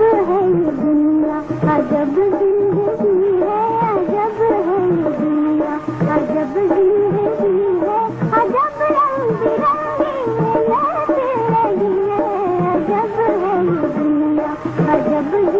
अजब है ये दुनिया अजब है अजब है ये दुनिया अजब ज़िंदगी है अजब रंग बिरंगी है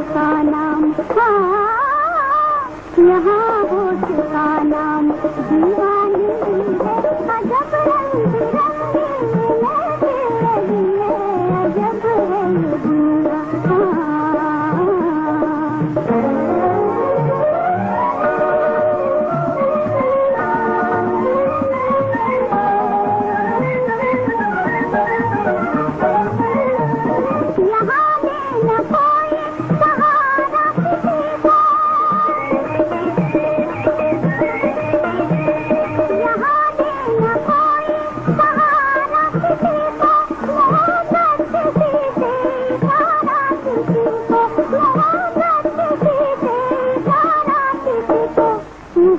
होश का नाम हाँ यहाँ होश का नाम दीवानी।